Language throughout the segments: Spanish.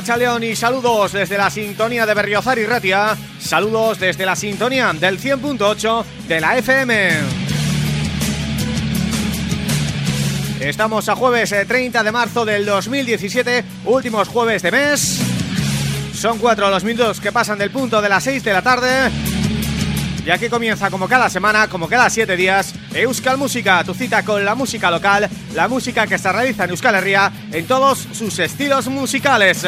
Y saludos desde la sintonía de Berriozar y Ratia. Saludos desde la sintonía del 100.8 de la FM Estamos a jueves 30 eh, de marzo del 2017 Últimos jueves de mes. Son cuatro los minutos que pasan del punto de las 6 de la tarde. Y aquí comienza como cada semana, como cada siete días Euskal Música, tu cita con la música local, la música que se realiza en Euskal Herria en todos sus estilos musicales.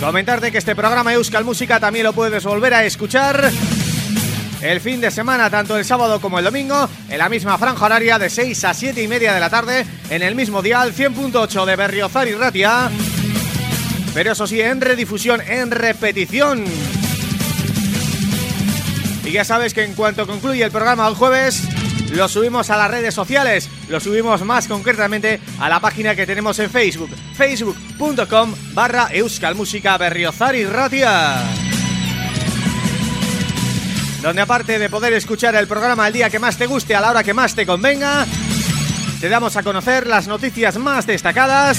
Comentarte que este programa Euskal Música también lo puedes volver a escuchar el fin de semana, tanto el sábado como el domingo, en la misma franja horaria de 6 a 7 y media de la tarde, en el mismo dial 100.8 de Berriozar Ratia, pero eso sí, en redifusión, en repetición. Y ya sabes que en cuanto concluye el programa el jueves lo subimos a las redes sociales, lo subimos más concretamente a la página que tenemos en Facebook, facebook.com barra euskalmusica berriozar y ratia. Donde aparte de poder escuchar el programa el día que más te guste, a la hora que más te convenga, te damos a conocer las noticias más destacadas,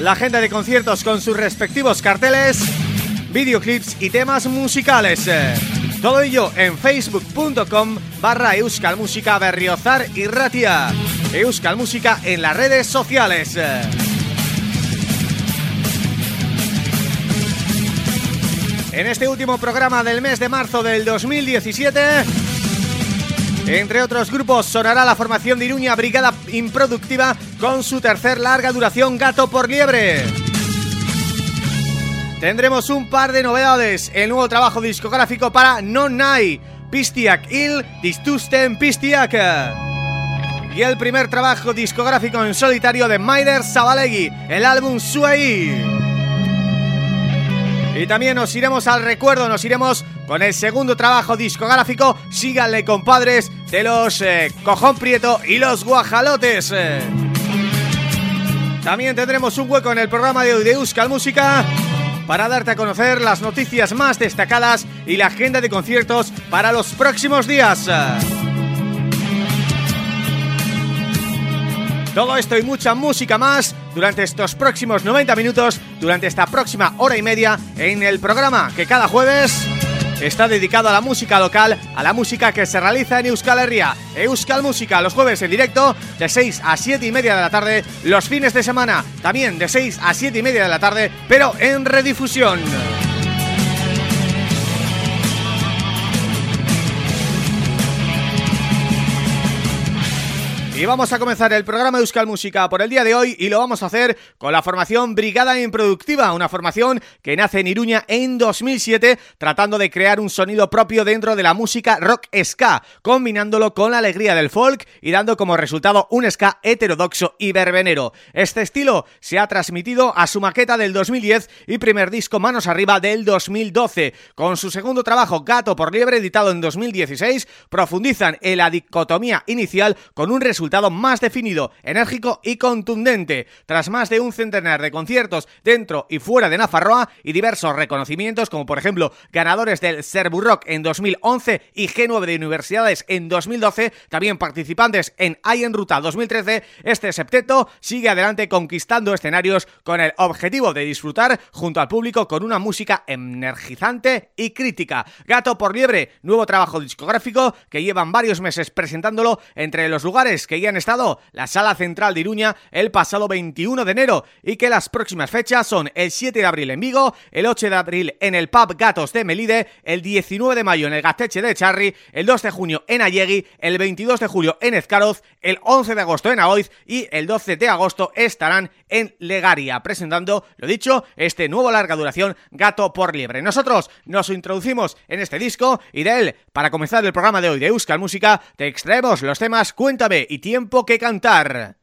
la agenda de conciertos con sus respectivos carteles, videoclips y temas musicales. Todo ello en facebook.com barra Euskal Música Berriozar y Ratia. Euskal Música en las redes sociales. En este último programa del mes de marzo del 2017... Entre otros grupos sonará la formación de Iruña Brigada Improductiva con su tercer larga duración Gato por Liebre. Tendremos un par de novedades, el nuevo trabajo discográfico para Non Nai, Pistiak Il Distusten Pistiak y el primer trabajo discográfico en solitario de Maider Zabalegui, el álbum Suei. Y también nos iremos al recuerdo, nos iremos con el segundo trabajo discográfico, síganle compadres, de los eh, Cojón Prieto y los Guajalotes. También tendremos un hueco en el programa de hoy de Euskal Música para darte a conocer las noticias más destacadas y la agenda de conciertos para los próximos días. Todo esto y mucha música más durante estos próximos 90 minutos, durante esta próxima hora y media en el programa que cada jueves está dedicado a la música local, a la música que se realiza en Euskal Herria. Euskal Música los jueves en directo de 6 a 7 y media de la tarde, los fines de semana también de 6 a 7 y media de la tarde, pero en redifusión. Y vamos a comenzar el programa de Euskal Música por el día de hoy y lo vamos a hacer con la formación Brigada Improductiva, una formación que nace en Iruña en 2007 tratando de crear un sonido propio dentro de la música rock ska, combinándolo con la alegría del folk y dando como resultado un ska heterodoxo y verbenero. Este estilo se ha transmitido a su maqueta del 2010 y primer disco Manos Arriba del 2012. Con su segundo trabajo Gato por Liebre editado en 2016 profundizan en la dicotomía inicial con un resultado más definido, enérgico y contundente. Tras más de un centenar de conciertos dentro y fuera de Nafarroa y diversos reconocimientos como por ejemplo ganadores del Rock en 2011 y G9 de Universidades en 2012, también participantes en Hay en Ruta 2013, este septeto sigue adelante conquistando escenarios con el objetivo de disfrutar junto al público con una música energizante y crítica. Gato por Liebre, nuevo trabajo discográfico que llevan varios meses presentándolo entre los lugares que que ya han estado la Sala Central de Iruña el pasado 21 de enero y que las próximas fechas son el 7 de abril en Vigo, el 8 de abril en el Pub Gatos de Melide, el 19 de mayo en el Gasteche de Charri, el 2 de junio en Allegui, el 22 de julio en Ezcaroz, el 11 de agosto en Aoiz y el 12 de agosto estarán en Legaria, presentando, lo dicho, este nuevo larga duración Gato por Liebre. Nosotros nos introducimos en este disco y de él, para comenzar el programa de hoy de Euskal Música, te extraemos los temas Cuéntame y tiempo que cantar.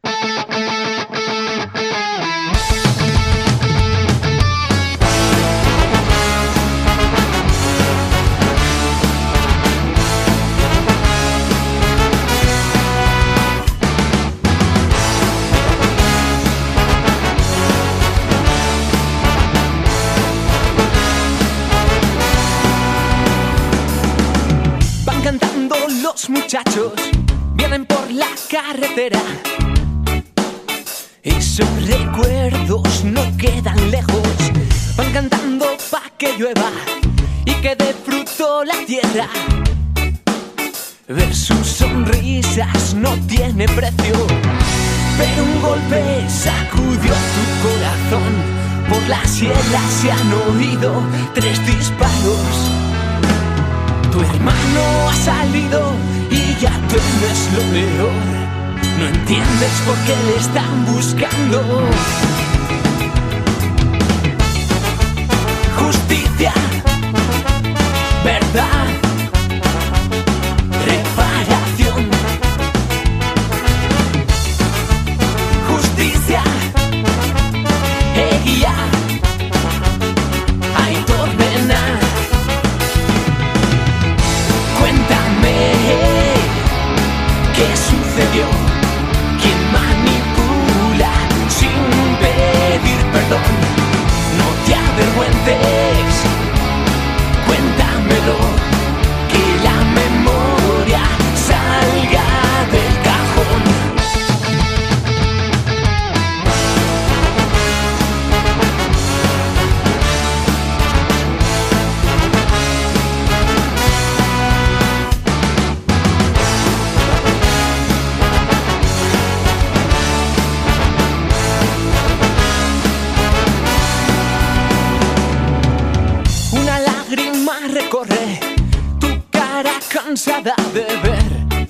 Cantando los muchachos vienen por la carretera y sus recuerdos no quedan lejos. Van cantando pa' que llueva y que dé fruto la tierra. Ver sus sonrisas no tiene precio, pero un golpe sacudió tu corazón. Por la sierra se han oído tres disparos. Tu hermano ha salido y ya tienes lo peor. No entiendes por qué le están buscando. Justicia, verdad, cansada de ver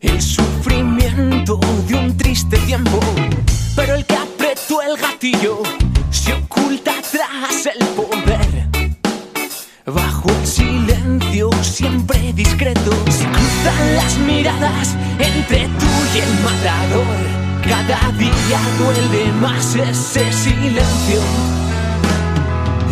el sufrimiento de un triste tiempo. Pero el que apretó el gatillo se oculta tras el poder. Bajo el silencio siempre discreto se cruzan las miradas entre tú y el matador. Cada día duele más ese silencio.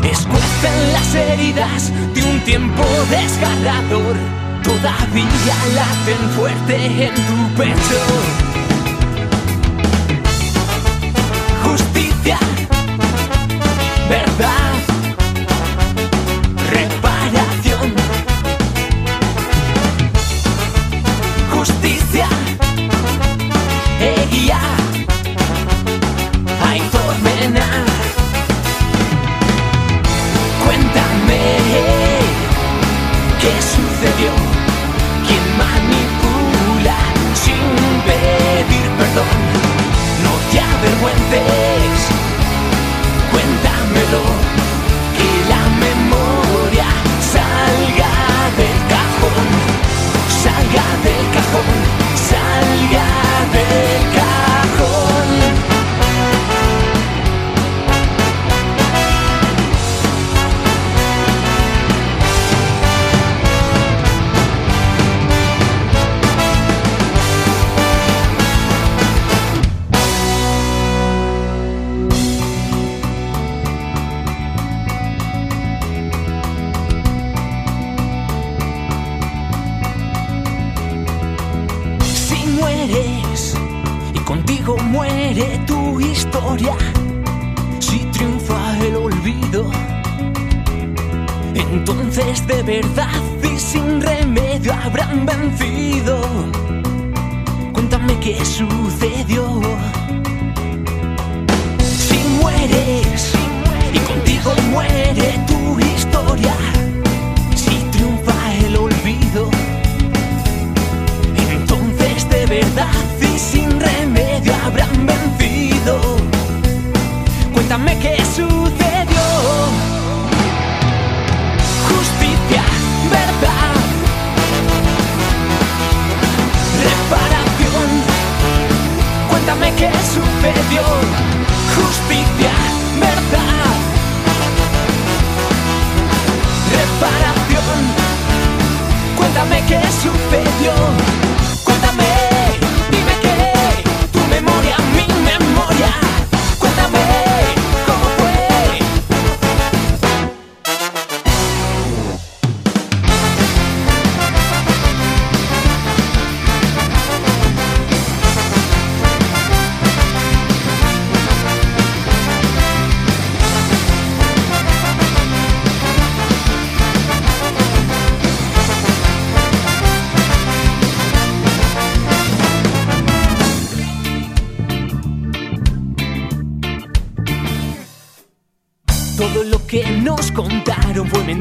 Escuecen las heridas de un tiempo desgarrador. Todavía laten fuerte en tu pecho. Justicia,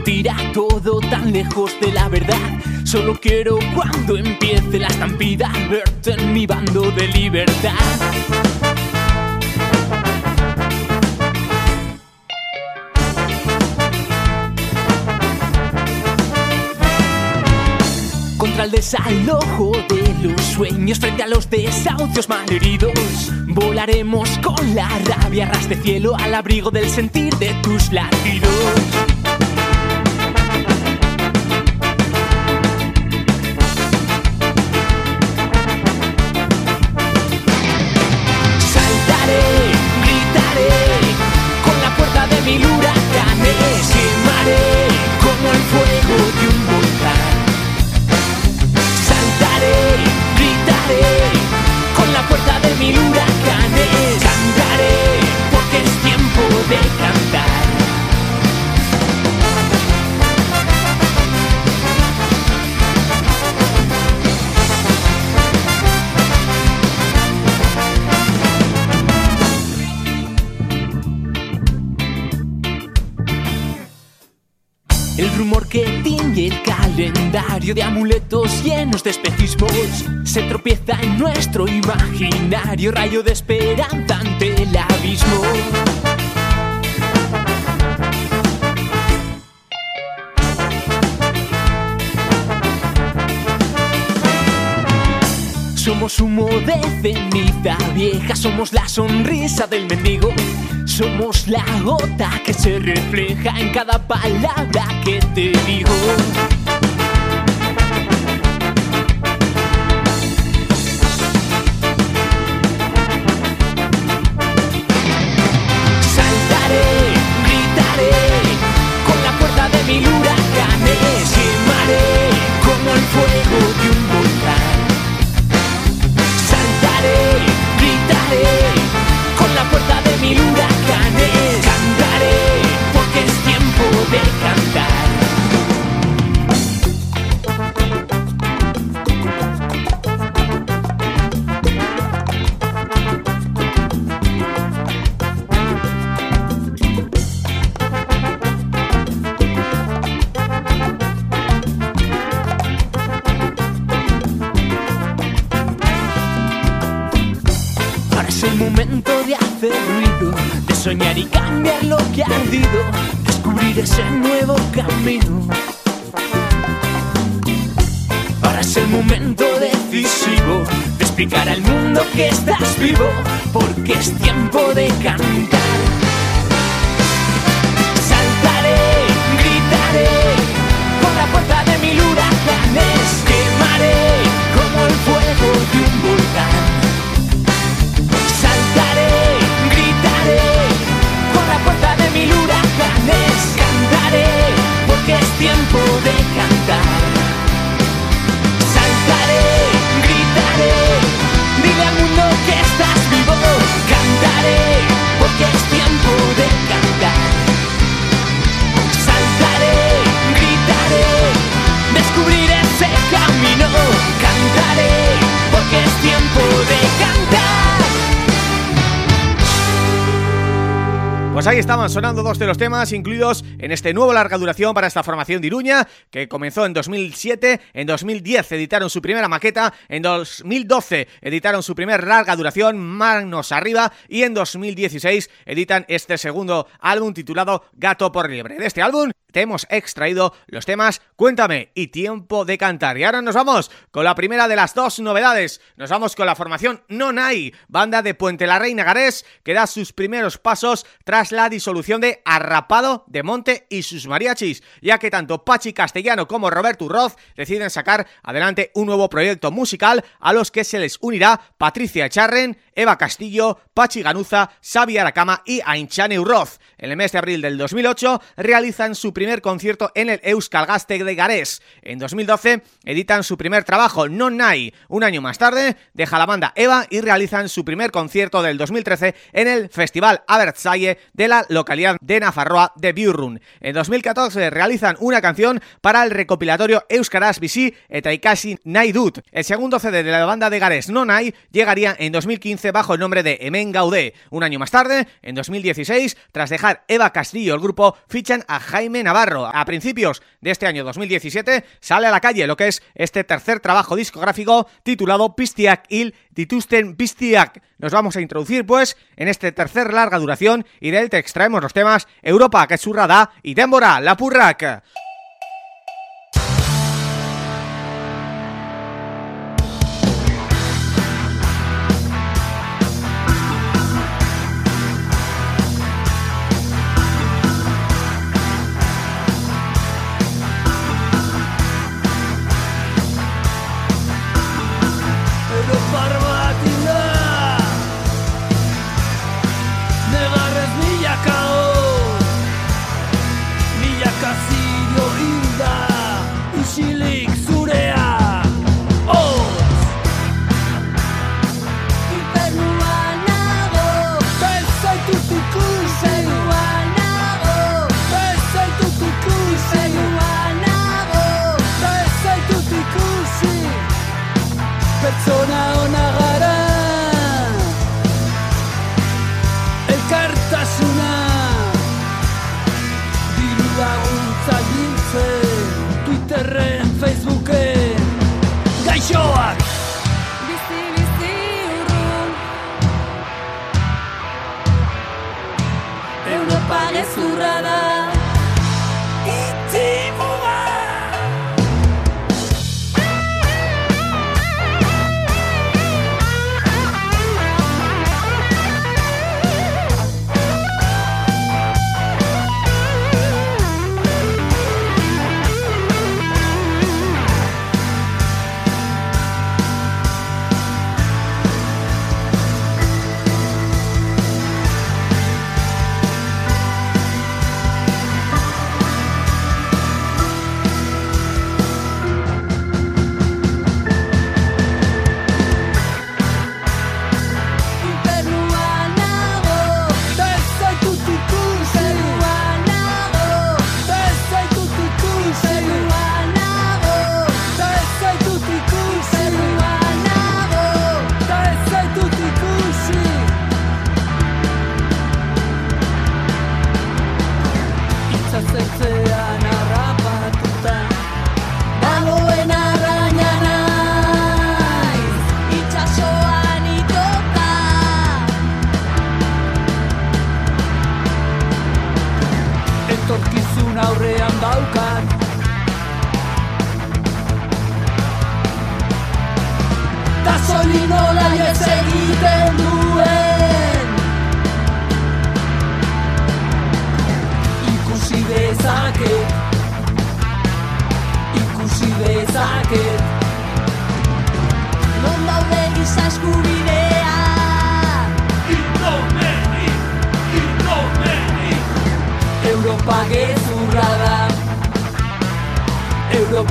mentira, todo tan lejos de la verdad. Solo quiero cuando empiece la estampida verte en mi bando de libertad. Contra el desalojo de los sueños frente a los desahucios malheridos. Volaremos con la rabia ras cielo al abrigo del sentir de tus latidos. De amuletos llenos de espejismos se tropieza en nuestro imaginario, rayo de esperanza ante el abismo. Somos humo de ceniza vieja, somos la sonrisa del mendigo. Somos la gota que se refleja en cada palabra que te digo. Soñar y cambiar lo que ha ardido, descubrir ese nuevo camino. Ahora es el momento decisivo de explicar al mundo que estás vivo, porque es tiempo de cantar. Saltaré, gritaré, por la puerta de mil huracanes, quemaré como el fuego de tiempo de cantar. Saltaré, gritaré, dile al mundo que estás vivo. Cantaré, porque es tiempo de cantar. Saltaré, gritaré, descubrir ese camino. Pues ahí estaban sonando dos de los temas incluidos en este nuevo larga duración para esta formación de Iruña, que comenzó en 2007, en 2010 editaron su primera maqueta, en 2012 editaron su primer larga duración, Manos Arriba, y en 2016 editan este segundo álbum titulado Gato por Liebre. De este álbum te hemos extraído los temas Cuéntame y Tiempo de Cantar. Y ahora nos vamos con la primera de las dos novedades. Nos vamos con la formación Nonai, banda de Puente la Reina Garés, que da sus primeros pasos tras la disolución de Arrapado de Monte y sus mariachis, ya que tanto Pachi Castellano como Roberto Roth deciden sacar adelante un nuevo proyecto musical a los que se les unirá Patricia Charren, Eva Castillo, Pachi Ganuza, Xavi Aracama y Ainchane Urroz. En el mes de abril del 2008 realizan su primer concierto en el Euskal Gasteg de Garés. En 2012 editan su primer trabajo, Non Nai. Un año más tarde deja la banda Eva y realizan su primer concierto del 2013 en el Festival Abertzaie de la localidad de Nafarroa de Biurrun. En 2014 realizan una canción para el recopilatorio Euskaraz Bici Etaikasi Naidut. El segundo CD de la banda de Garés, Non Nai, llegaría en 2015 bajo el nombre de Emen Gaudé. Un año más tarde, en 2016, tras dejar Eva Castillo el grupo, fichan a Jaime Navarro. A principios de este año 2017 sale a la calle lo que es este tercer trabajo discográfico titulado Pistiak Il Titusten Pistiak. Nos vamos a introducir pues en este tercer larga duración y de él te extraemos los temas Europa, que da y Débora, la Purrac.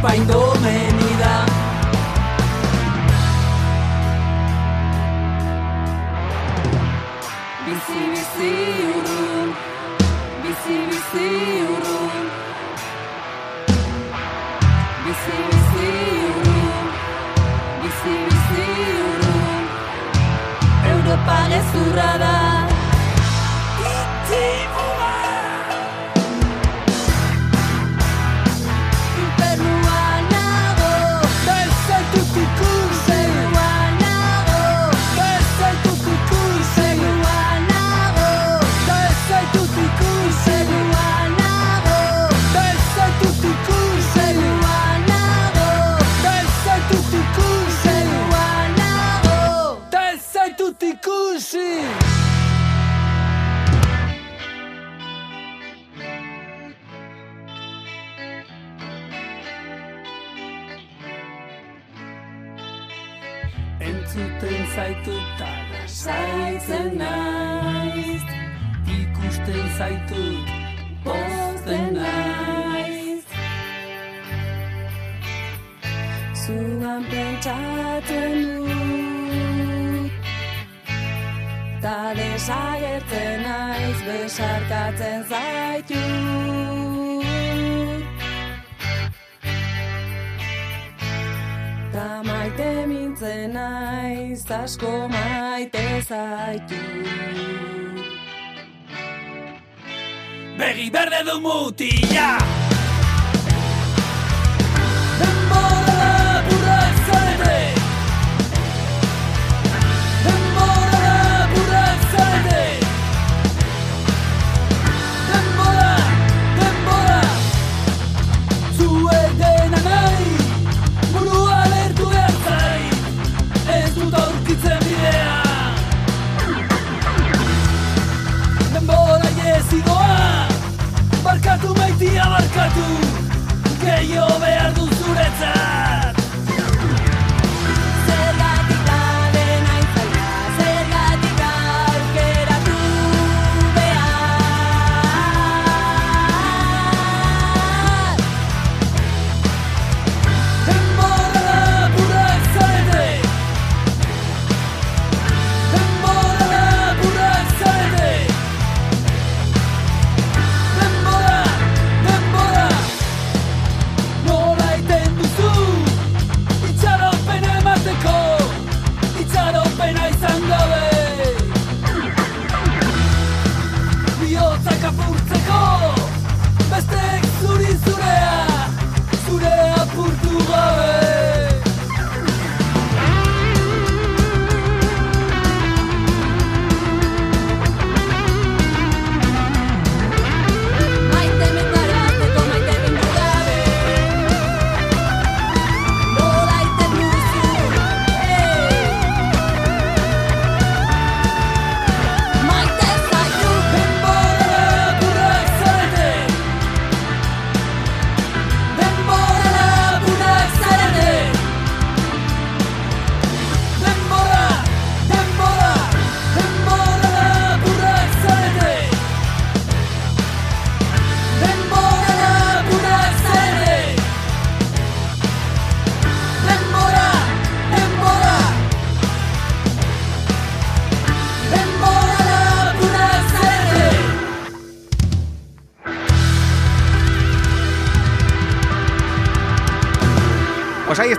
pai do mês. asko maite zaitu. Begi berde du mutila!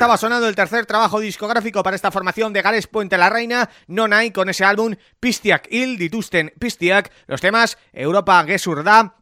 Estaba sonando el tercer trabajo discográfico para esta formación de Gales Puente la Reina, Nonai, con ese álbum Pistiak Il, Ditusten Pistiak, los temas Europa Gezurda,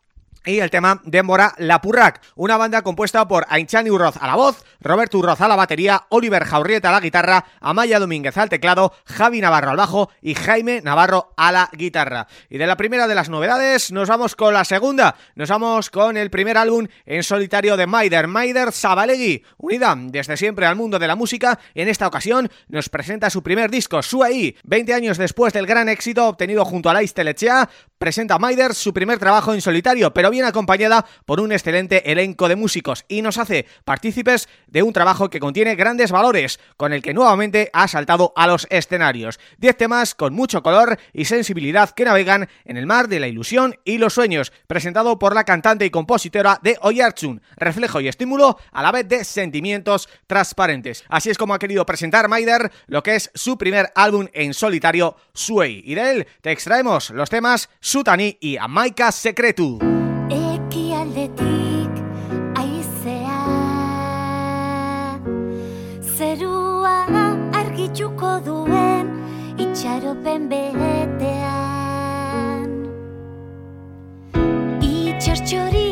y el tema Dembora Lapurrak, una banda compuesta por Ainchani Urroz a la voz, Roberto Urroz a la batería, Oliver Jaurrieta a la guitarra, Amaya Domínguez al teclado, Javi Navarro al bajo y Jaime Navarro a la guitarra. Y de la primera de las novedades nos vamos con la segunda, nos vamos con el primer álbum en solitario de Maider, Maider Sabalegui, unida desde siempre al mundo de la música, en esta ocasión nos presenta su primer disco, Suai, 20 años después del gran éxito obtenido junto a Lais Telechea, presenta Maider su primer trabajo en solitario, pero bien acompañada por un excelente elenco de músicos y nos hace partícipes de un trabajo que contiene grandes valores, con el que nuevamente ha saltado a los escenarios. Diez temas con mucho color y sensibilidad que navegan en el mar de la ilusión y los sueños, presentado por la cantante y compositora de Oyarchun, reflejo y estímulo a la vez de sentimientos transparentes. Así es como ha querido presentar Maider lo que es su primer álbum en solitario, Suey, y de él te extraemos los temas Sutani y Amaika Sekretu. Itxaropen betean Itxartxoriak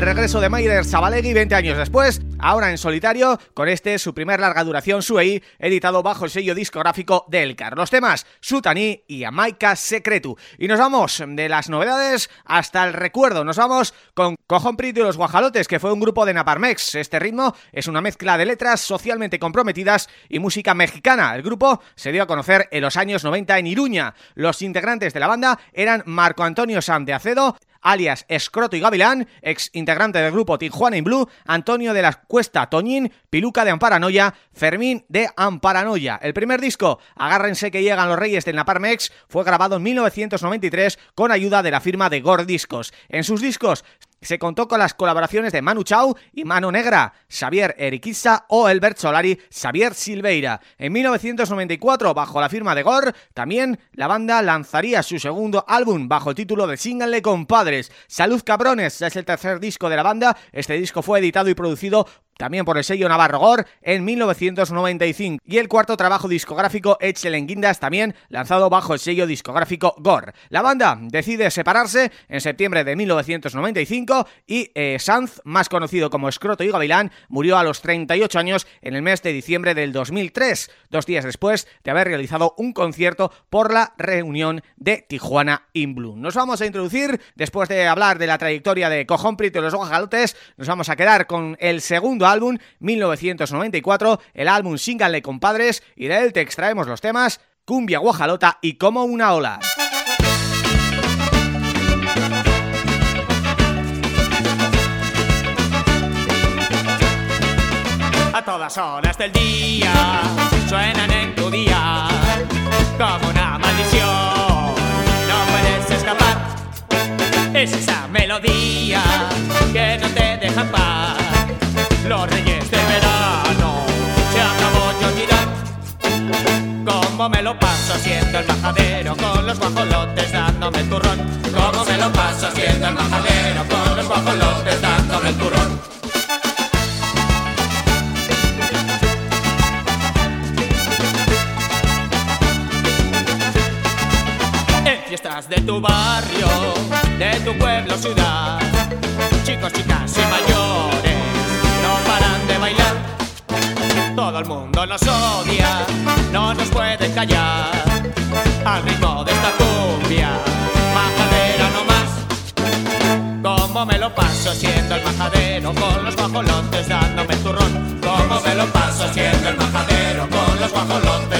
el regreso de Maider Zabalegui 20 años después, ahora en solitario, con este su primer larga duración Suei, editado bajo el sello discográfico del Car. Los temas Sutani y Amaika Secretu. Y nos vamos de las novedades hasta el recuerdo, nos vamos con Cojón Prito y los Guajalotes, que fue un grupo de Naparmex. Este ritmo es una mezcla de letras socialmente comprometidas y música mexicana. El grupo se dio a conocer en los años 90 en Iruña. Los integrantes de la banda eran Marco Antonio Sam de Acedo, alias Escroto y Gavilán, ex integrante del grupo Tijuana in Blue, Antonio de la Cuesta Toñín, Piluca de Amparanoia, Fermín de Amparanoia. El primer disco, Agárrense que llegan los reyes del Naparmex, fue grabado en 1993 con ayuda de la firma de Gore Discos. En sus discos se contó con las colaboraciones de Manu Chao y Mano Negra, Xavier Eriquiza o Elbert Solari, Xavier Silveira. En 1994, bajo la firma de Gore, también la banda lanzaría su segundo álbum bajo el título de Single Compadres. Salud Cabrones es el tercer disco de la banda. Este disco fue editado y producido también por el sello Navarro Gore en 1995 y el cuarto trabajo discográfico Echelen Guindas también lanzado bajo el sello discográfico Gore. La banda decide separarse en septiembre de 1995 y eh, Sanz, más conocido como Escroto y Gavilán, murió a los 38 años en el mes de diciembre del 2003, dos días después de haber realizado un concierto por la reunión de Tijuana in Blue. Nos vamos a introducir, después de hablar de la trayectoria de Cojón Prito y los Ojalotes, nos vamos a quedar con el segundo álbum 1994, el álbum Síngale Compadres y de él te extraemos los temas Cumbia Guajalota y Como una ola. A todas horas del día suenan en tu día como una maldición. No puedes escapar, es esa melodía que no te deja paz los reyes de verano. Se acabó Johnny Como me lo paso haciendo el majadero con los guajolotes dándome el turrón. Como me lo paso haciendo el majadero con los guajolotes dándome el turrón. En fiestas de tu barrio, de tu pueblo, ciudad, chicos, chicas y mayores todo el mundo nos odia, no nos pueden callar. Al ritmo de esta cumbia, majadera no más. Como me lo paso siendo el majadero con los guajolotes dándome turrón. Como me lo paso siendo el majadero con los guajolotes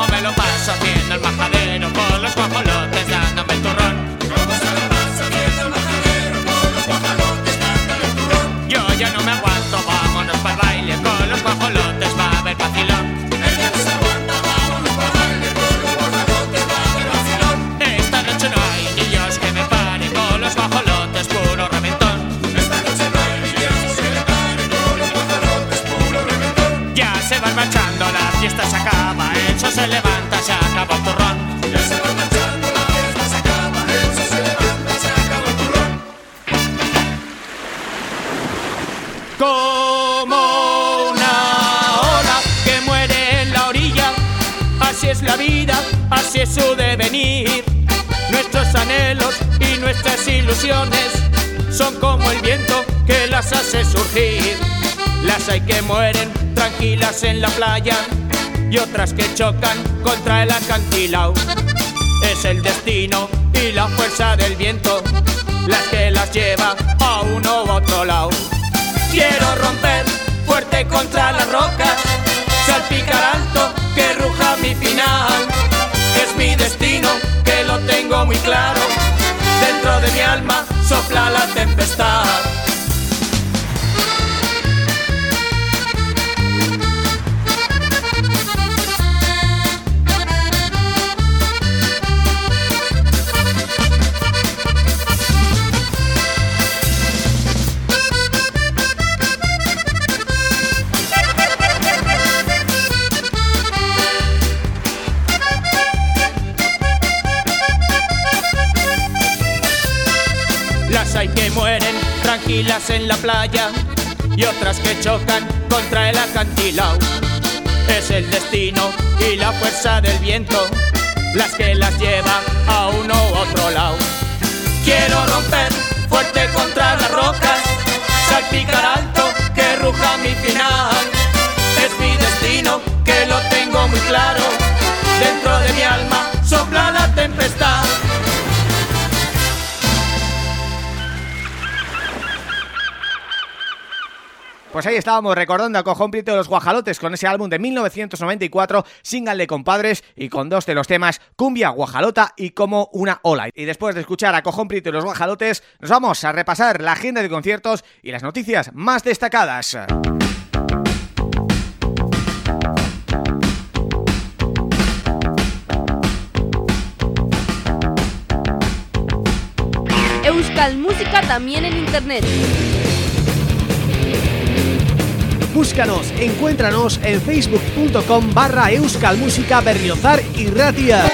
como me lo paga. Mueren tranquilas en la playa y otras que chocan contra el acantilado. Es el destino y la fuerza del viento las que las lleva a uno u otro lado. Quiero romper fuerte contra las rocas, salpicar alto que ruja mi final. Es mi destino que lo tengo muy claro. Dentro de mi alma sopla la tempestad. En la playa y otras que chocan contra el acantilado. Es el destino y la fuerza del viento las que las lleva a uno u otro lado. Quiero romper fuerte contra las rocas, salpicar alto que ruja mi final. Es mi destino que lo tengo muy claro. Dentro de mi alma sopla la tempestad. Pues ahí estábamos recordando a Cojón Prieto de los Guajalotes con ese álbum de 1994, single de compadres y con dos de los temas Cumbia, Guajalota y Como una ola. Y después de escuchar a Cojón Prieto y los Guajalotes, nos vamos a repasar la agenda de conciertos y las noticias más destacadas. Euskal Música también en internet. Búscanos, encuéntranos en facebook.com barra euskalmusica berriozar y ratia.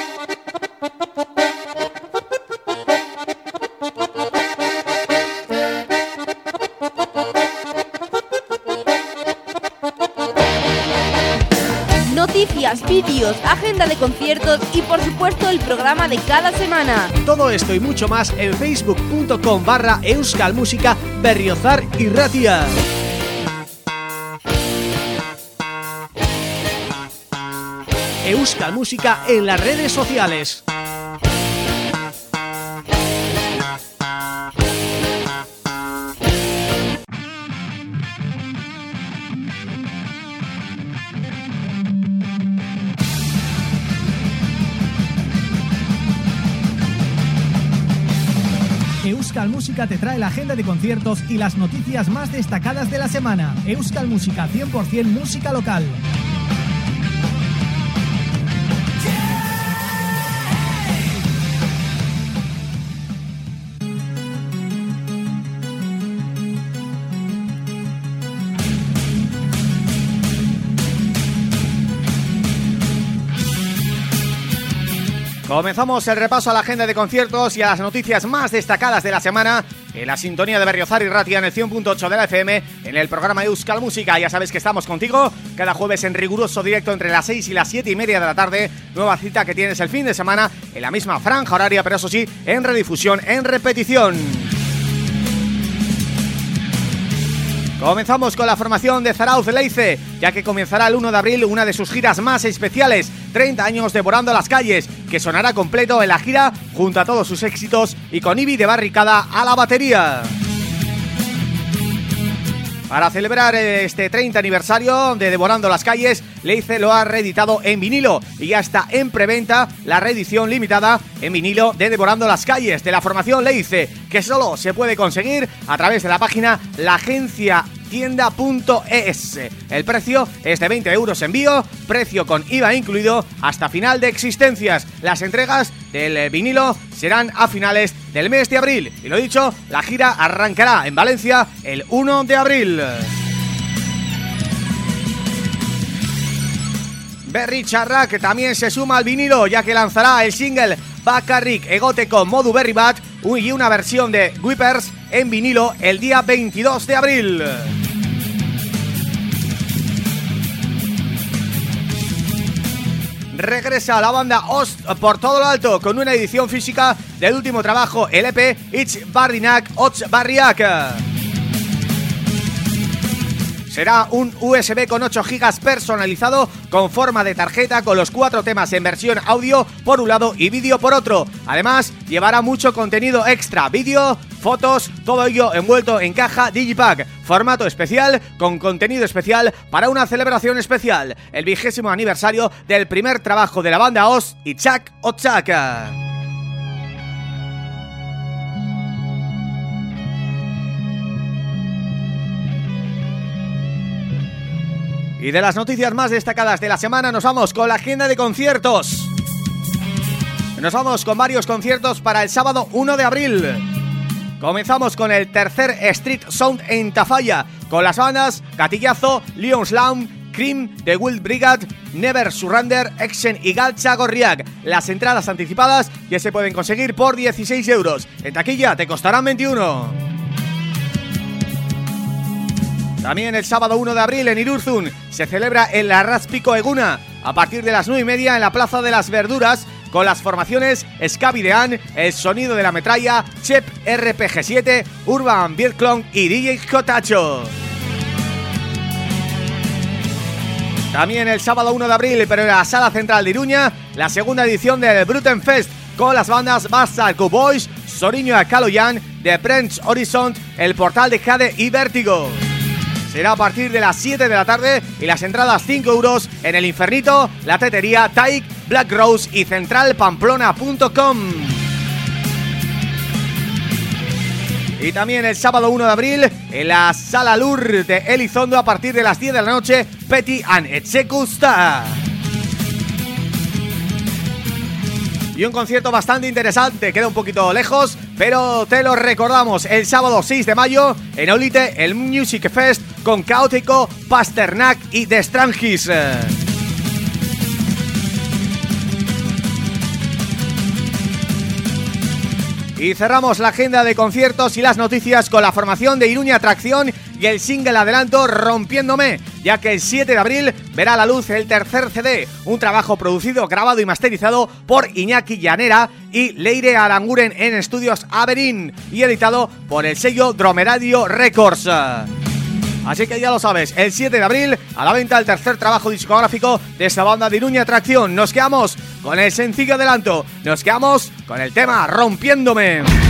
Noticias, vídeos, agenda de conciertos y por supuesto el programa de cada semana. Todo esto y mucho más en facebook.com barra euskalmusica berriozar y ratia. Euskal Música en las redes sociales. Euskal Música te trae la agenda de conciertos y las noticias más destacadas de la semana. Euskal Música 100% música local. Comenzamos el repaso a la agenda de conciertos y a las noticias más destacadas de la semana en la sintonía de Berriozar y Ratia en el 100.8 de la FM en el programa Euskal Música. Ya sabes que estamos contigo cada jueves en riguroso directo entre las 6 y las 7 y media de la tarde. Nueva cita que tienes el fin de semana en la misma franja horaria, pero eso sí, en redifusión, en repetición. Comenzamos con la formación de Zarauz Leice, ya que comenzará el 1 de abril una de sus giras más especiales, 30 años devorando las calles, que sonará completo en la gira junto a todos sus éxitos y con Ibi de Barricada a la batería. Para celebrar este 30 aniversario de Devorando las Calles, Leice lo ha reeditado en vinilo y ya está en preventa la reedición limitada en vinilo de Devorando las Calles de la formación Leice, que solo se puede conseguir a través de la página La Agencia tienda.es. El precio es de 20 euros envío, precio con IVA incluido hasta final de existencias. Las entregas del vinilo serán a finales del mes de abril. Y lo dicho, la gira arrancará en Valencia el 1 de abril. Berry Charra que también se suma al vinilo ya que lanzará el single Bakarrik Egoteko Modu Berry Bat y una versión de Whippers en vinilo el día 22 de abril. Regresa a la banda Ost por todo lo alto con una edición física del último trabajo, el EP It's Barrinak Ots Barriak. Será un USB con 8 GB personalizado con forma de tarjeta con los cuatro temas en versión audio por un lado y vídeo por otro. Además, llevará mucho contenido extra, vídeo, fotos, todo ello envuelto en caja Digipack, formato especial con contenido especial para una celebración especial, el vigésimo aniversario del primer trabajo de la banda Oz y Chak Ochaka. Y de las noticias más destacadas de la semana nos vamos con la agenda de conciertos. Nos vamos con varios conciertos para el sábado 1 de abril. Comenzamos con el tercer Street Sound en Tafalla, con las bandas Gatillazo, Leon Slam, Cream, The Wild Brigade, Never Surrender, Exen y Galcha Gorriak. Las entradas anticipadas ya se pueden conseguir por 16 euros. En taquilla te costarán 21. También el sábado 1 de abril en Irurzun se celebra el Arraspico Eguna a partir de las 9 y media en la Plaza de las Verduras con las formaciones Scavidean, El Sonido de la Metralla, Chep RPG7, Urban Beardclong y DJ Jotacho. También el sábado 1 de abril, pero en la Sala Central de Iruña, la segunda edición del Bruten Fest con las bandas Bastard Boys, Soriño Caloyan, The Prince Horizon, El Portal de Jade y Vértigo será a partir de las 7 de la tarde y las entradas 5 euros en el Infernito, la Tetería, Taik, Black Rose y centralpamplona.com. Y también el sábado 1 de abril en la Sala Lur de Elizondo a partir de las 10 de la noche, Petty and Etchekusta. y un concierto bastante interesante, queda un poquito lejos, pero te lo recordamos, el sábado 6 de mayo en Olite, el Music Fest con Caótico, Pasternak y The Strangis. Y cerramos la agenda de conciertos y las noticias con la formación de Iruña Atracción y el single adelanto Rompiéndome, ya que el 7 de abril verá a la luz el tercer CD, un trabajo producido, grabado y masterizado por Iñaki Llanera y Leire Aranguren en Estudios Averín y editado por el sello Dromeradio Records. Así que ya lo sabes, el 7 de abril a la venta el tercer trabajo discográfico de esta banda de Iruña Atracción. Nos quedamos con el sencillo adelanto, nos quedamos con el tema Rompiéndome.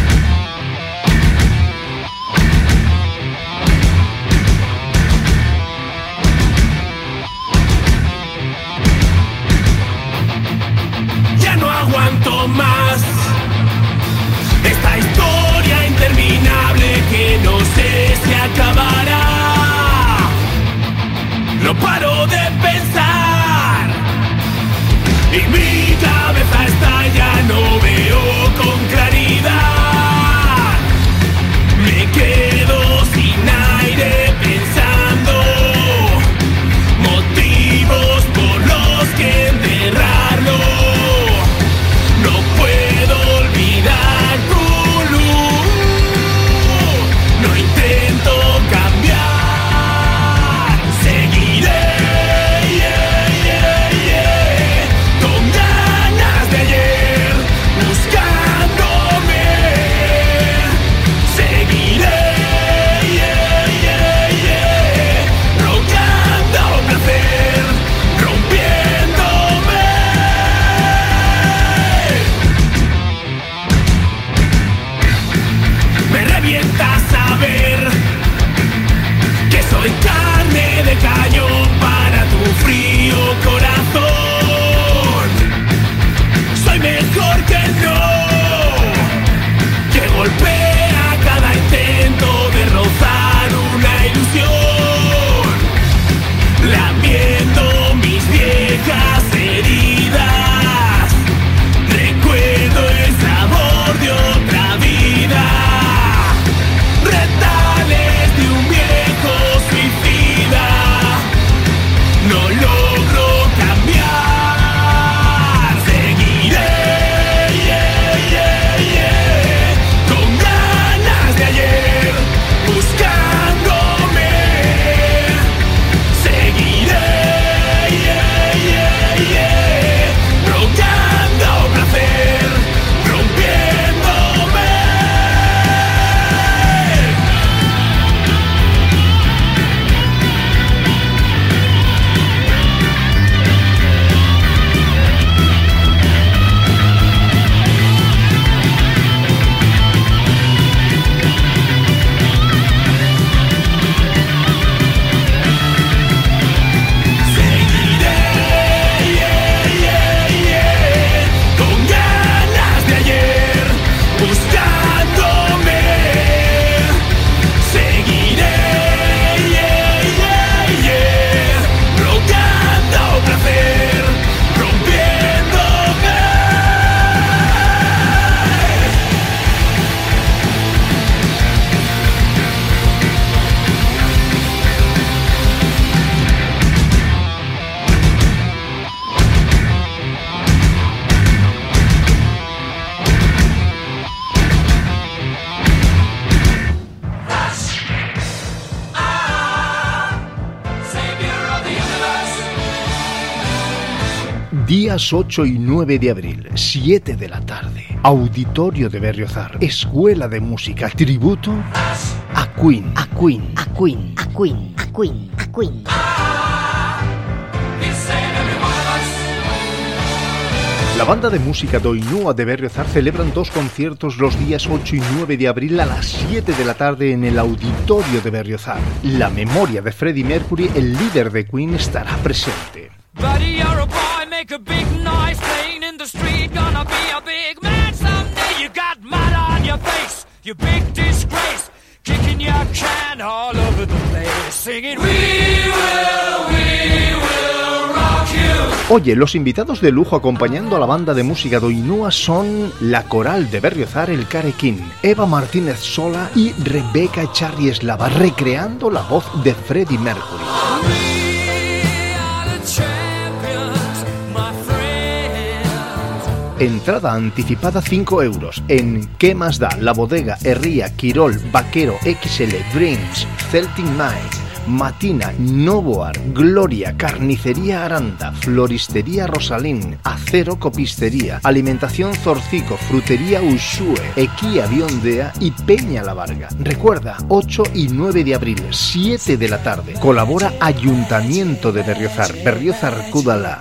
Paro de pensar. Y Días 8 y 9 de abril, 7 de la tarde. Auditorio de Berriozar. Escuela de Música. Tributo a Queen. A Queen, a Queen, a Queen, a Queen, a Queen. La banda de música Doinúa de Berriozar celebran dos conciertos los días 8 y 9 de abril a las 7 de la tarde en el Auditorio de Berriozar. La memoria de Freddie Mercury, el líder de Queen, estará presente. Make a big noise playing in the street. Gonna be a big man someday. You got mud on your face, you big disgrace. Kicking your all over the place, singing, We will, we will. Oye, los invitados de lujo acompañando a la banda de música Doinúa son la coral de Berriozar El Carequín, Eva Martínez Sola y Rebeca Echarri Eslava, recreando la voz de Freddie Mercury. Entrada anticipada 5 euros en ¿Qué más da? La Bodega, Herría, Quirol, Vaquero, XL, Dreams, Celtic Mind, Matina, Novoar, Gloria, Carnicería Aranda, Floristería Rosalín, Acero Copistería, Alimentación Zorcico, Frutería Ushue, Equí Aviondea y Peña La Varga. Recuerda, 8 y 9 de abril, 7 de la tarde. Colabora Ayuntamiento de Berriozar, Berriozar Cúdala.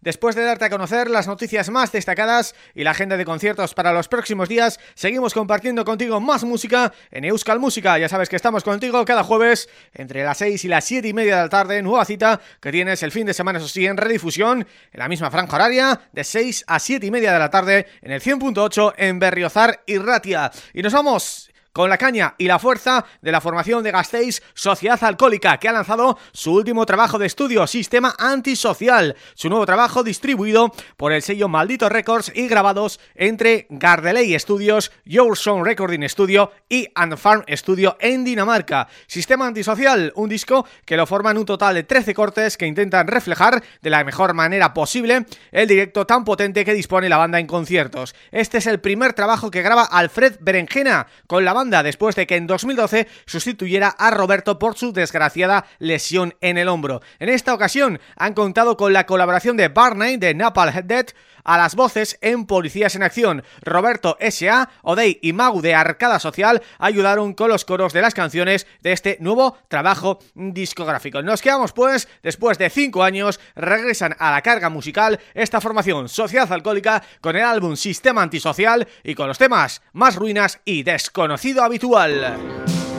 Después de darte a conocer las noticias más destacadas y la agenda de conciertos para los próximos días, seguimos compartiendo contigo más música en Euskal Música. Ya sabes que estamos contigo cada jueves entre las 6 y las 7 y media de la tarde, nueva cita que tienes el fin de semana, eso sí, en redifusión, en la misma franja horaria, de 6 a 7 y media de la tarde, en el 100.8 en Berriozar y Ratia. Y nos vamos con la caña y la fuerza de la formación de Gasteiz Sociedad Alcohólica, que ha lanzado su último trabajo de estudio, Sistema Antisocial, su nuevo trabajo distribuido por el sello Maldito Records y grabados entre Gardeley Studios, Your Sound Recording Studio y Farm Studio en Dinamarca. Sistema Antisocial, un disco que lo forman un total de 13 cortes que intentan reflejar de la mejor manera posible el directo tan potente que dispone la banda en conciertos. Este es el primer trabajo que graba Alfred Berenjena con la banda después de que en 2012 sustituyera a Roberto por su desgraciada lesión en el hombro. En esta ocasión han contado con la colaboración de Barney de Napalm Dead a las voces en Policías en Acción. Roberto S.A., Odey y Mau de Arcada Social ayudaron con los coros de las canciones de este nuevo trabajo discográfico. Nos quedamos pues, después de cinco años, regresan a la carga musical esta formación Sociedad Alcohólica con el álbum Sistema Antisocial y con los temas Más Ruinas y Desconocido Habitual.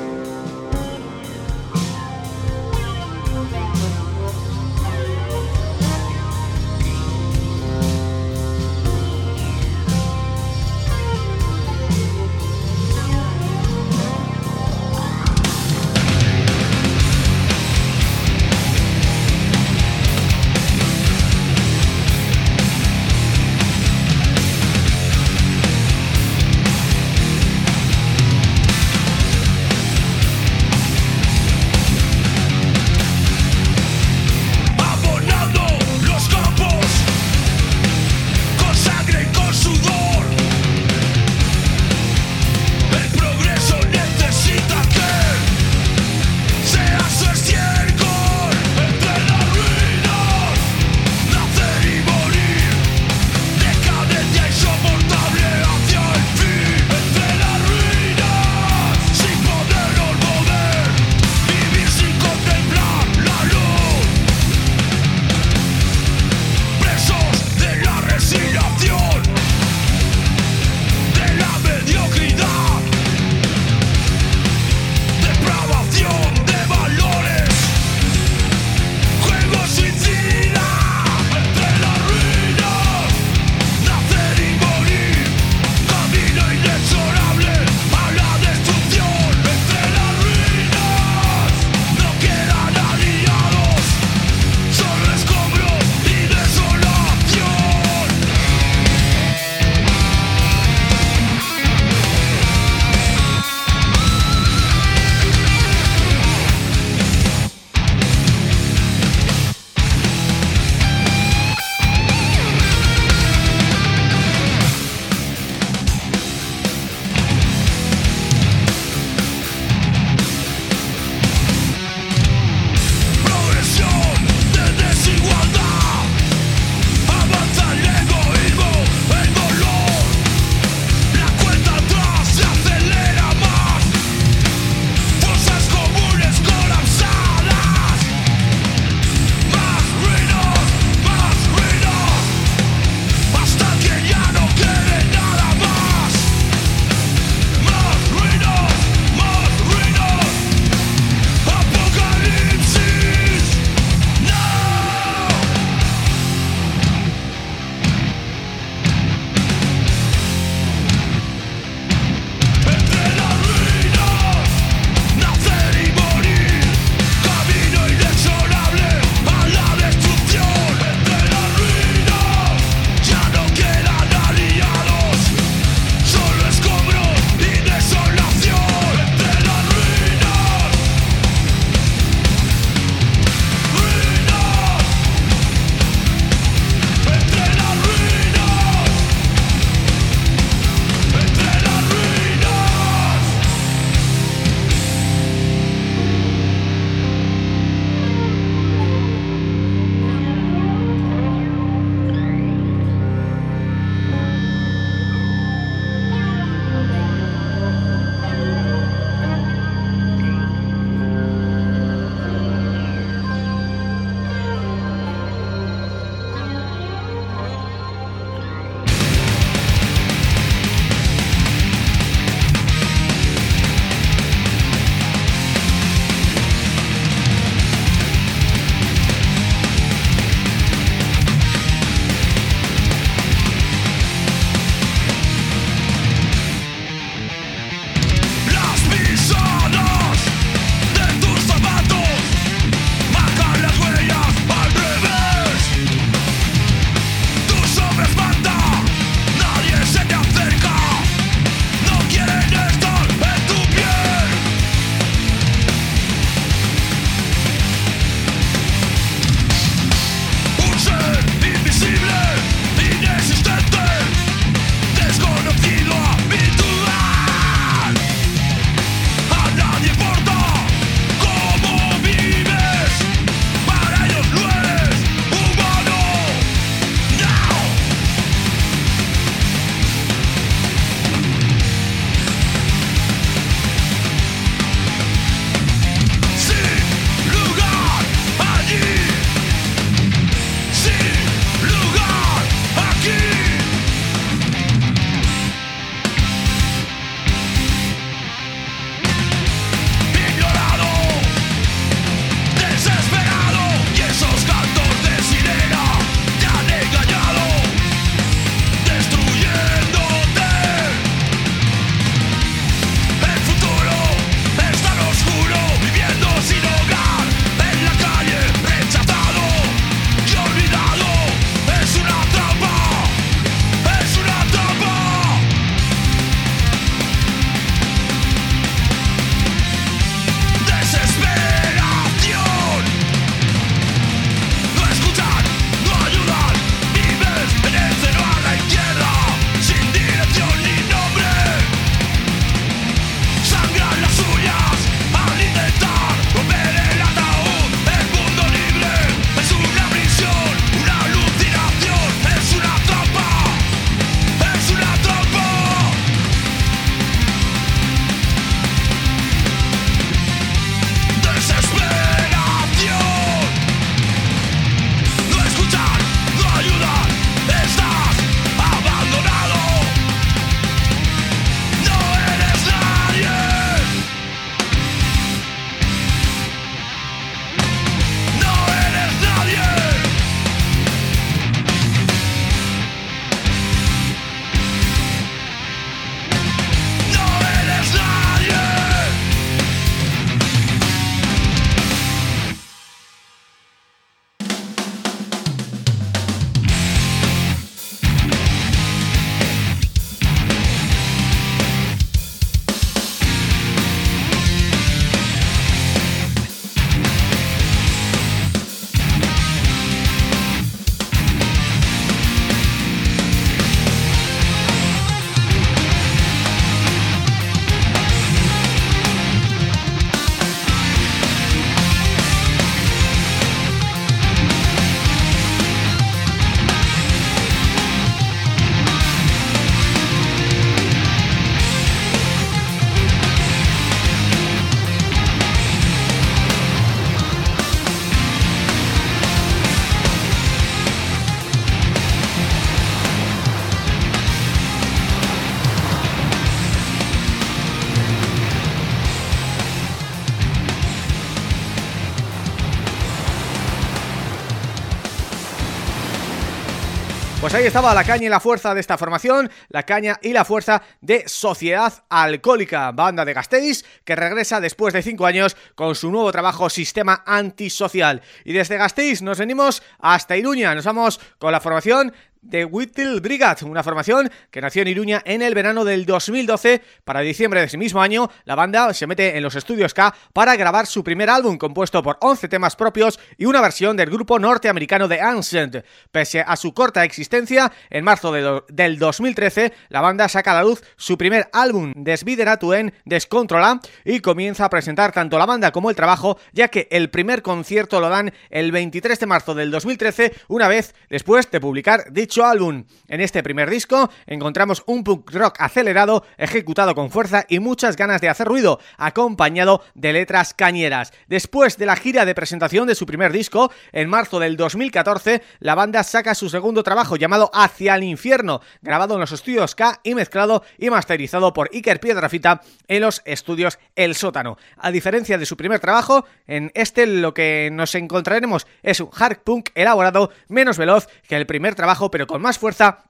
Ahí estaba la caña y la fuerza de esta formación, la caña y la fuerza de Sociedad Alcohólica, banda de Gasteiz que regresa después de cinco años con su nuevo trabajo Sistema Antisocial. Y desde Gasteiz nos venimos hasta Iruña, nos vamos con la formación de Whittle Brigade, una formación que nació en Iruña en el verano del 2012. Para diciembre de ese mismo año, la banda se mete en los estudios K para grabar su primer álbum compuesto por 11 temas propios y una versión del grupo norteamericano de Ancient. Pese a su corta existencia, en marzo del 2013, la banda saca a la luz su primer álbum, Desbideratuen Descontrola, y comienza a presentar tanto la banda como el trabajo, ya que el primer concierto lo dan el 23 de marzo del 2013, una vez después de publicar álbum. En este primer disco encontramos un punk rock acelerado, ejecutado con fuerza y muchas ganas de hacer ruido, acompañado de letras cañeras. Después de la gira de presentación de su primer disco, en marzo del 2014, la banda saca su segundo trabajo llamado Hacia el Infierno, grabado en los estudios K y mezclado y masterizado por Iker Piedrafita en los estudios El Sótano. A diferencia de su primer trabajo, en este lo que nos encontraremos es un hard punk elaborado, menos veloz que el primer trabajo, pero con más fuerza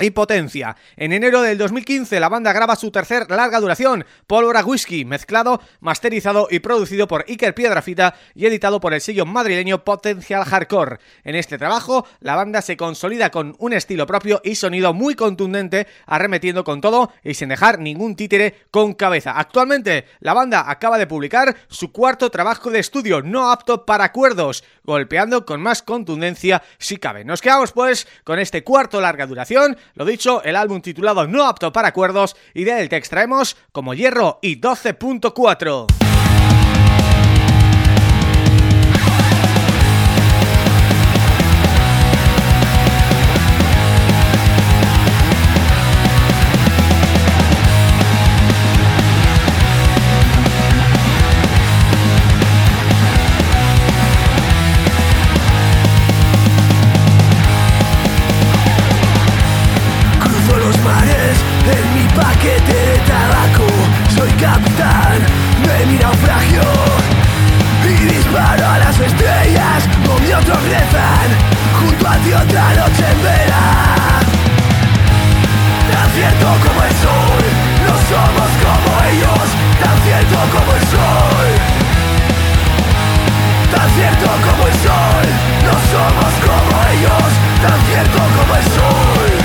y potencia. En enero del 2015 la banda graba su tercer larga duración, Pólvora Whisky, mezclado, masterizado y producido por Iker Piedrafita y editado por el sello madrileño Potential Hardcore. En este trabajo, la banda se consolida con un estilo propio y sonido muy contundente, arremetiendo con todo y sin dejar ningún títere con cabeza. Actualmente, la banda acaba de publicar su cuarto trabajo de estudio, no apto para acuerdos, golpeando con más contundencia si cabe. Nos quedamos pues con este cuarto larga duración, lo dicho, el álbum titulado No apto para acuerdos y de él te extraemos como Hierro y 12.4. y otra noche en vela Tan cierto como el sol No somos como ellos. Tan cierto como el sol. Tan cierto como el sol No somos como ellos. Tan cierto como el sol.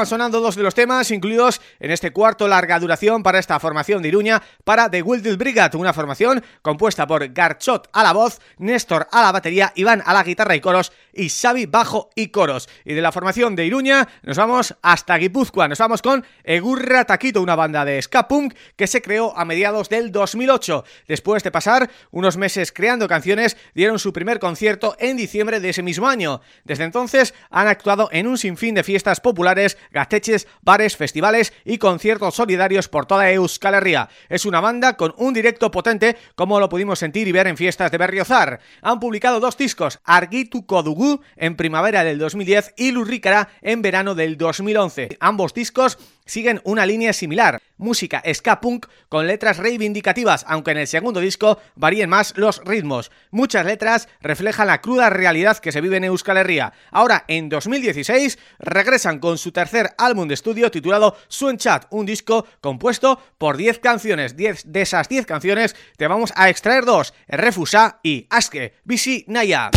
Estaban sonando dos de los temas incluidos en este cuarto larga duración para esta formación de Iruña para The Wilded Brigade, una formación compuesta por Garchot a la voz, Néstor a la batería, Iván a la guitarra y coros y Xavi bajo y coros. Y de la formación de Iruña nos vamos hasta Guipúzcoa, nos vamos con Egurra Taquito, una banda de ska punk que se creó a mediados del 2008. Después de pasar unos meses creando canciones, dieron su primer concierto en diciembre de ese mismo año. Desde entonces han actuado en un sinfín de fiestas populares gasteches, bares, festivales y conciertos solidarios por toda Euskal Herria. Es una banda con un directo potente como lo pudimos sentir y ver en fiestas de Berriozar. Han publicado dos discos, Argitu Kodugu en primavera del 2010 y Lurricara en verano del 2011. Ambos discos siguen una línea similar, música ska punk con letras reivindicativas, aunque en el segundo disco varíen más los ritmos. Muchas letras reflejan la cruda realidad que se vive en Euskal Herria. Ahora, en 2016, regresan con su tercer álbum de estudio titulado Suen Chat, un disco compuesto por 10 canciones. 10 de esas 10 canciones te vamos a extraer dos, Refusa y Aske, Bisi Naya.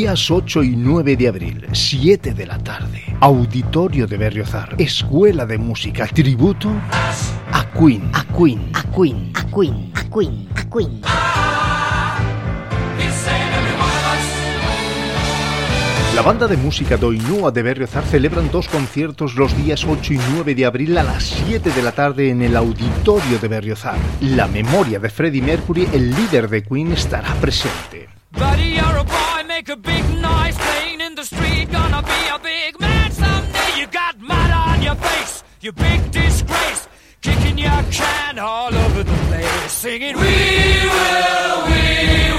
Días 8 y 9 de abril, 7 de la tarde. Auditorio de Berriozar. Escuela de Música. Tributo a Queen. A Queen, a Queen, a Queen, a Queen, a Queen. La banda de música Doinúa de Berriozar celebran dos conciertos los días 8 y 9 de abril a las 7 de la tarde en el Auditorio de Berriozar. La memoria de Freddie Mercury, el líder de Queen, estará presente. Make a big noise playing in the street. Gonna be a big man someday. You got mud on your face, you big disgrace. Kicking your can all over the place, singing, We will, we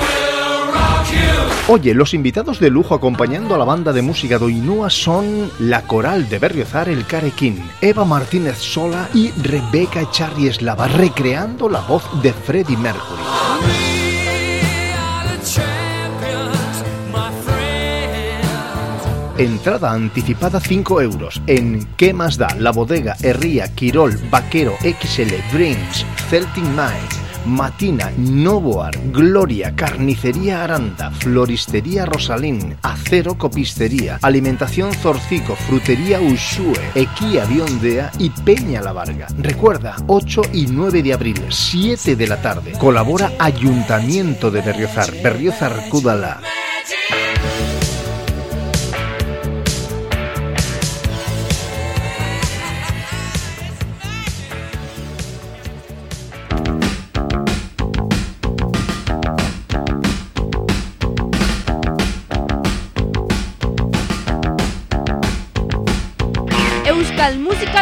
will rock you. Oye, los invitados de lujo acompañando a la banda de música Doinúa son la coral de Berriozar, el Carequín, Eva Martínez Sola y Rebeca Charrieslava, recreando la voz de Freddie Mercury. Entrada anticipada 5 euros en ¿Qué más da? La bodega Herría, Quirol, Vaquero, XL, Dreams, Celtic Mind, Matina, Novoar, Gloria, Carnicería Aranda, Floristería Rosalín, Acero Copistería, Alimentación Zorcico, Frutería Ushue, Equía Biondea y Peña La Varga. Recuerda, 8 y 9 de abril, 7 de la tarde. Colabora Ayuntamiento de Berriozar, Berriozar Cúdala.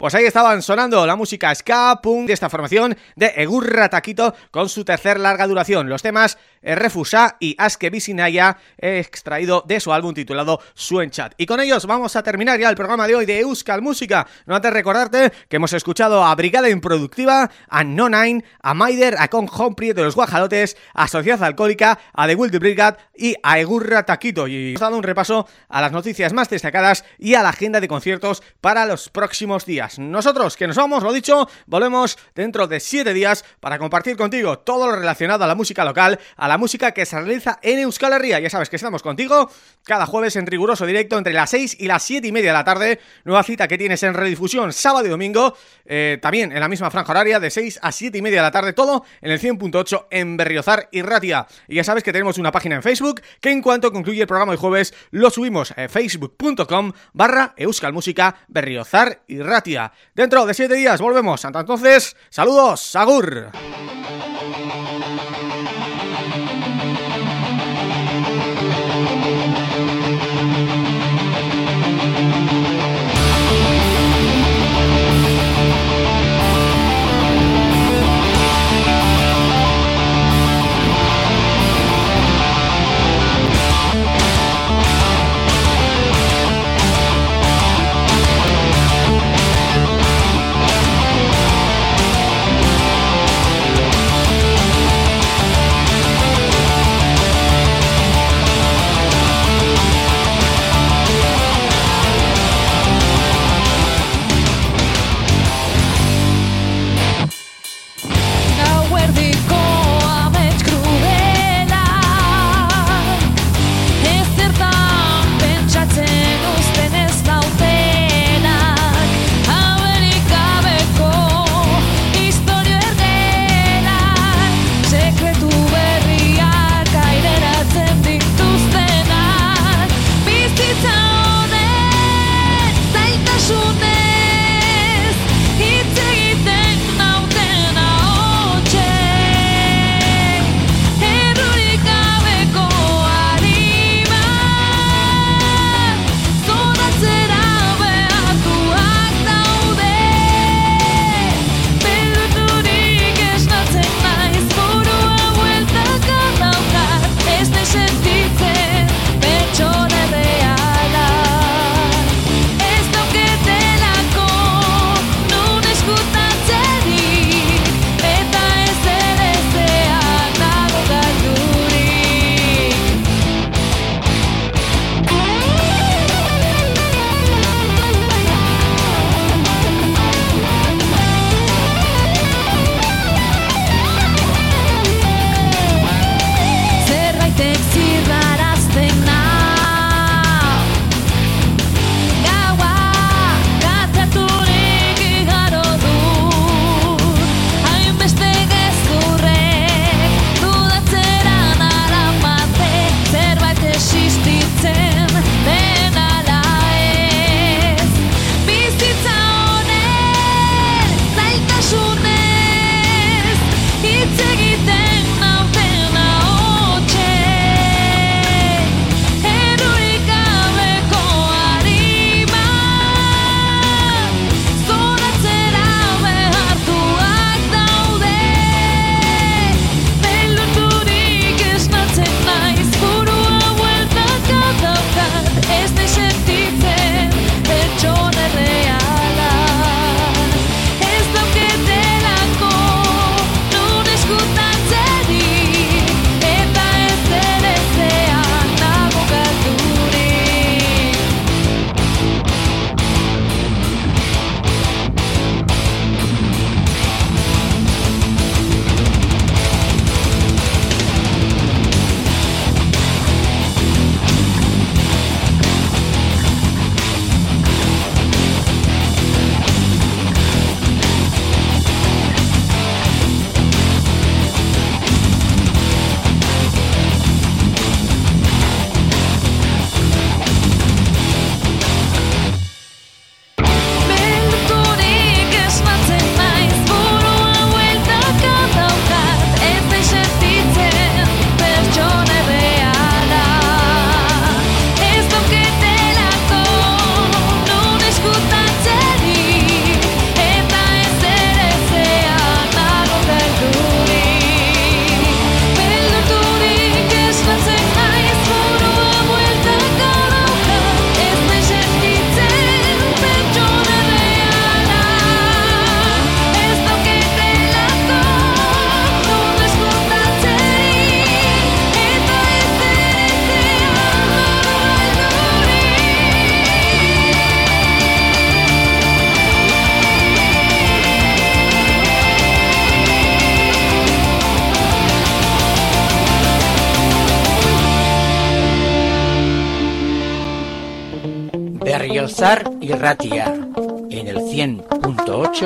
Pues ahí estaban sonando la música ska, de esta formación de Egurra Taquito con su tercer larga duración. Los temas eh, Refusa y Aske Bisinaya extraído de su álbum titulado Suenchat. Y con ellos vamos a terminar ya el programa de hoy de Euskal Música. No antes recordarte que hemos escuchado a Brigada Improductiva, a No Nine, a Maider, a Con Humphrey de los Guajalotes, a Sociedad Alcohólica, a The Wild Brigade y a Egurra Taquito. Y hemos dado un repaso a las noticias más destacadas y a la agenda de conciertos para los próximos días. Nosotros, que nos vamos, lo dicho, volvemos dentro de 7 días para compartir contigo todo lo relacionado a la música local, a la música que se realiza en Euskal Herria. Ya sabes que estamos contigo cada jueves en riguroso directo entre las 6 y las 7 y media de la tarde. Nueva cita que tienes en redifusión sábado y domingo, eh, también en la misma franja horaria de 6 a 7 y media de la tarde, todo en el 100.8 en Berriozar y Ratia. Y ya sabes que tenemos una página en Facebook que en cuanto concluye el programa de jueves lo subimos a facebook.com barra Euskal Música Berriozar y Ratia. Dentro de 7 días volvemos. Hasta entonces, saludos, Agur.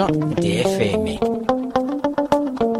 Berriozar